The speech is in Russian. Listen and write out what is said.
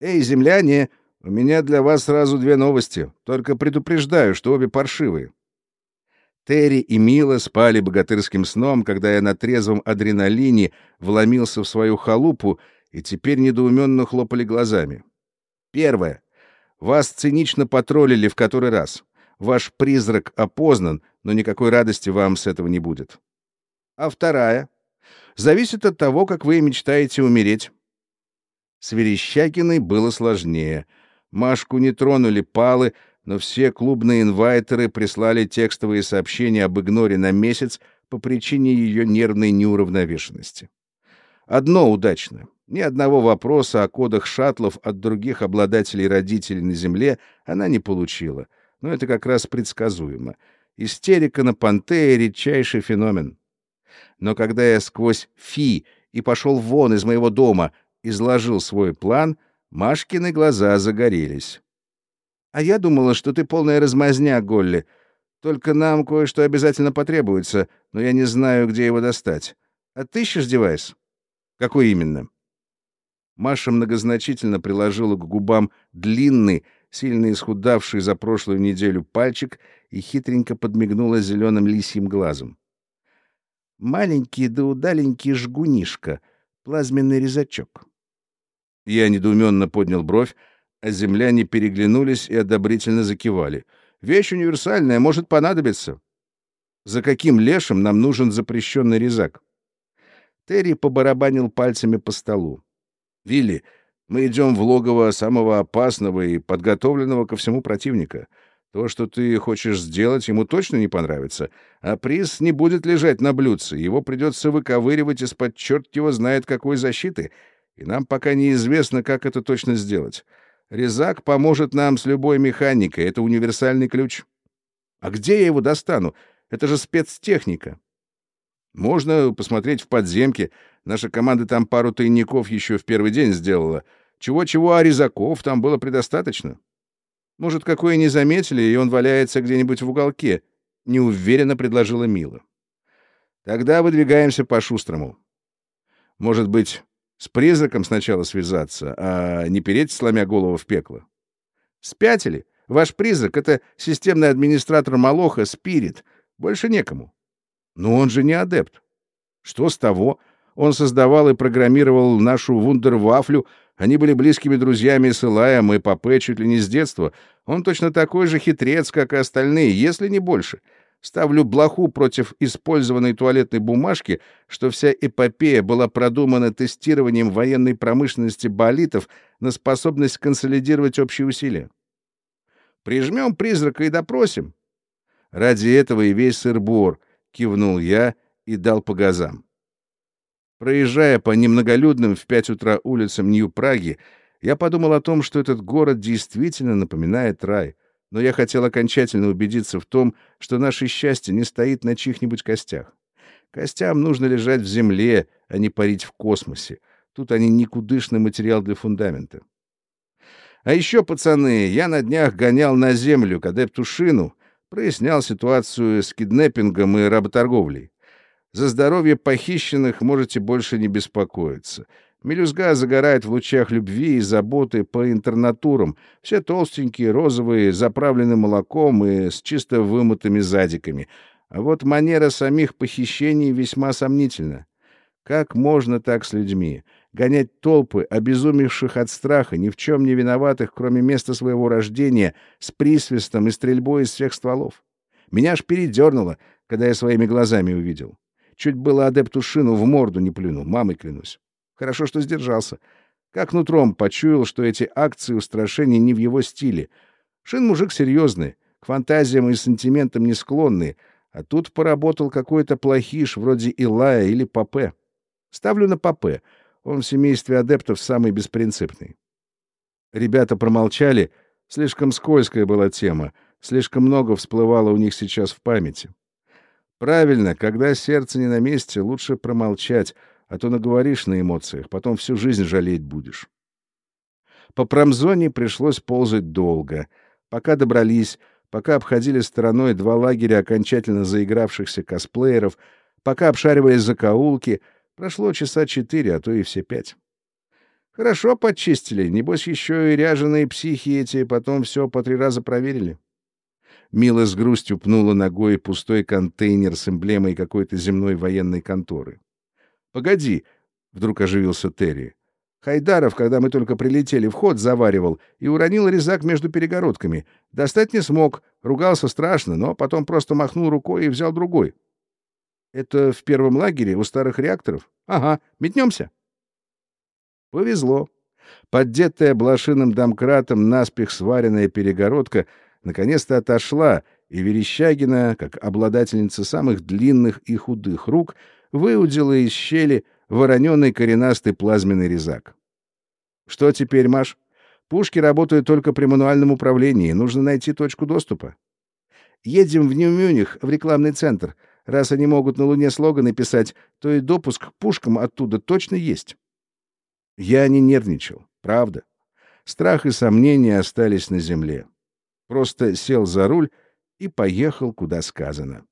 Эй, земляне, у меня для вас сразу две новости. Только предупреждаю, что обе паршивые. Терри и Мила спали богатырским сном, когда я на трезвом адреналине вломился в свою халупу и теперь недоуменно хлопали глазами. Первое. Вас цинично потроллили в который раз. Ваш призрак опознан, но никакой радости вам с этого не будет. А вторая. Зависит от того, как вы мечтаете умереть. С Верещагиной было сложнее. Машку не тронули палы, но все клубные инвайтеры прислали текстовые сообщения об игноре на месяц по причине ее нервной неуравновешенности. Одно удачно. Ни одного вопроса о кодах шаттлов от других обладателей родителей на Земле она не получила. Но это как раз предсказуемо. Истерика на Пантее — редчайший феномен. Но когда я сквозь фи и пошел вон из моего дома, изложил свой план, Машкины глаза загорелись. «А я думала, что ты полная размазня, Голли. Только нам кое-что обязательно потребуется, но я не знаю, где его достать. Отыщешь девайс?» «Какой именно?» Маша многозначительно приложила к губам длинный, сильно исхудавший за прошлую неделю пальчик и хитренько подмигнула зеленым лисьим глазом. «Маленький да удаленький жгунишка, плазменный резачок». Я недоуменно поднял бровь, а земляне переглянулись и одобрительно закивали. «Вещь универсальная, может понадобиться». «За каким лешим нам нужен запрещенный резак?» Терри побарабанил пальцами по столу. «Вилли, мы идем в логово самого опасного и подготовленного ко всему противника. То, что ты хочешь сделать, ему точно не понравится, а приз не будет лежать на блюдце, его придется выковыривать из-под черт его знает какой защиты, и нам пока неизвестно, как это точно сделать. Резак поможет нам с любой механикой, это универсальный ключ. А где я его достану? Это же спецтехника. Можно посмотреть в подземке. Наша команда там пару тайников еще в первый день сделала. Чего-чего, а резаков там было предостаточно. Может, какое не заметили, и он валяется где-нибудь в уголке. Неуверенно предложила Мила. Тогда выдвигаемся по-шустрому. Может быть, с призраком сначала связаться, а не переть, сломя голову в пекло. Спятили? Ваш призрак — это системный администратор Малоха Спирит. Больше некому. Но он же не адепт. Что с того? Он создавал и программировал нашу вундервафлю. Они были близкими друзьями с Илаем и Папе чуть ли не с детства. Он точно такой же хитрец, как и остальные, если не больше. Ставлю блоху против использованной туалетной бумажки, что вся эпопея была продумана тестированием военной промышленности болитов на способность консолидировать общие усилия. Прижмем призрака и допросим. Ради этого и весь сыр-бор —— кивнул я и дал по газам. Проезжая по немноголюдным в пять утра улицам Нью-Праги, я подумал о том, что этот город действительно напоминает рай, но я хотел окончательно убедиться в том, что наше счастье не стоит на чьих-нибудь костях. Костям нужно лежать в земле, а не парить в космосе. Тут они никудышный материал для фундамента. А еще, пацаны, я на днях гонял на землю к адепту Шину, прояснял ситуацию с киднеппингом и работорговлей. За здоровье похищенных можете больше не беспокоиться. Мелюзга загорает в лучах любви и заботы по интернатурам. Все толстенькие, розовые, заправлены молоком и с чисто вымытыми задиками. А вот манера самих похищений весьма сомнительна. Как можно так с людьми? гонять толпы, обезумевших от страха, ни в чем не виноватых, кроме места своего рождения, с присвистом и стрельбой из всех стволов. Меня аж передернуло, когда я своими глазами увидел. Чуть было адепту шину в морду не плюнул, мамой клянусь. Хорошо, что сдержался. Как нутром почуял, что эти акции устрашения не в его стиле. Шин мужик серьезный, к фантазиям и сантиментам не склонный, а тут поработал какой-то плохиш вроде Илая или Папе. Ставлю на Папе — он в семействе адептов самый беспринципный. Ребята промолчали. Слишком скользкая была тема. Слишком много всплывало у них сейчас в памяти. Правильно, когда сердце не на месте, лучше промолчать, а то наговоришь на эмоциях, потом всю жизнь жалеть будешь. По промзоне пришлось ползать долго. Пока добрались, пока обходили стороной два лагеря окончательно заигравшихся косплееров, пока обшаривали закоулки — Прошло часа четыре, а то и все пять. Хорошо подчистили, небось еще и ряженые психи эти потом все по три раза проверили. Мила с грустью пнула ногой пустой контейнер с эмблемой какой-то земной военной конторы. «Погоди!» — вдруг оживился Терри. Хайдаров, когда мы только прилетели, вход заваривал и уронил резак между перегородками. Достать не смог, ругался страшно, но потом просто махнул рукой и взял другой. Это в первом лагере у старых реакторов? Ага, метнемся. Повезло. Поддетая блошиным домкратом наспех сваренная перегородка наконец-то отошла, и Верещагина, как обладательница самых длинных и худых рук, выудила из щели вороненный коренастый плазменный резак. «Что теперь, Маш? Пушки работают только при мануальном управлении, нужно найти точку доступа. Едем в Нью-Мюних, в рекламный центр. Раз они могут на Луне слоганы писать, то и допуск к пушкам оттуда точно есть». Я не нервничал, правда. Страх и сомнения остались на земле. Просто сел за руль и поехал, куда сказано.